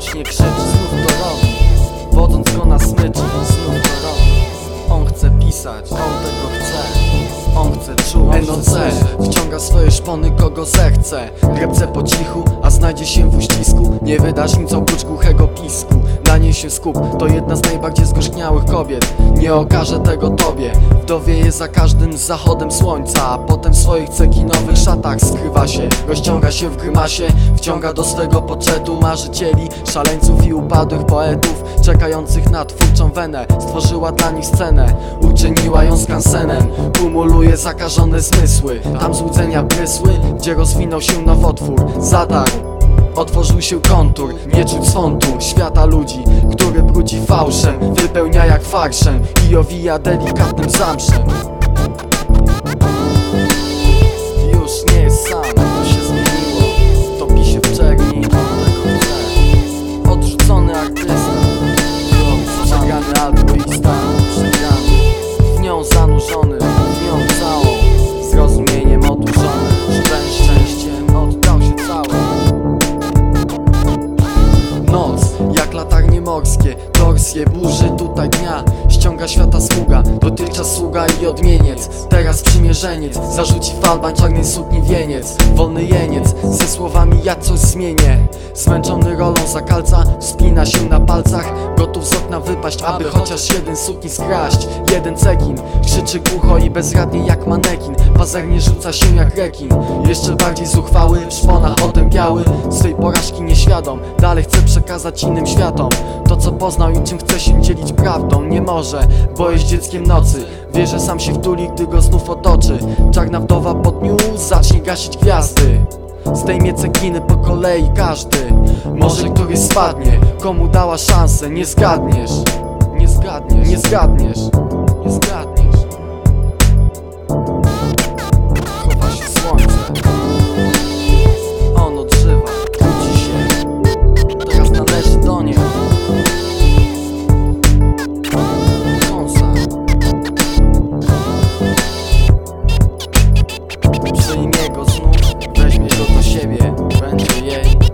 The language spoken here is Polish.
głośnie krzyczy znów On chce czuć, NOC Wciąga swoje szpony kogo zechce. Repce po cichu, a znajdzie się w uścisku. Nie wydasz nic oprócz głuchego pisku. Na niej się skup, to jedna z najbardziej zgorzkniałych kobiet. Nie okaże tego tobie. Wdowieje za każdym zachodem słońca A potem w swoich cekinowych szatach skrywa się. Rozciąga się w grymasie Wciąga do swego poczetu marzycieli Szaleńców i upadłych poetów Czekających na twórczą wenę. Stworzyła dla nich scenę Uczyniła ją skansenem. Kumuluje zakażone zmysły. Tam złudzenia prysły Gdzie rozwinął się nowotwór. Zadarł Otworzył się kontur, nie czuć swądu Świata ludzi, który brudzi fałszem Wypełnia jak farszem I owija delikatnym zamszem Noc, jak latarnie morskie. Torsje, burzy tutaj dnia Ściąga świata sługa. Dotychczas sługa i odmieniec Teraz przymierzeniec. Zarzuci falban czarnej sukni wieniec Wolny jeniec Ze słowami ja coś zmienię. Zmęczony rolą zakalca Spina się na palcach. Gotów z okna wypaść Aby chociaż jeden sukni skraść. Jeden cekin Krzyczy głucho i bezradnie jak manekin. Pazernie rzuca się jak rekin. Jeszcze bardziej zuchwały W szponach otępiały. Swej porażki nieświadom Dalej chcę przekazać innym światom. To co poznał i czym chcę się dzielić prawdą Nie może, bo jest dzieckiem nocy. Wie, że sam się wtuli, gdy go znów otoczy. Czarna wdowa po dniu zacznie gasić gwiazdy. Zdejmie cekiny po kolei każdy. Może któryś spadnie Komu dała szansę, nie zgadniesz. Nie zgadniesz. Nie zgadniesz. Nie zgadniesz. Chowa się słońce. Przyjmie go znów, weźmie go do siebie Będzie jej.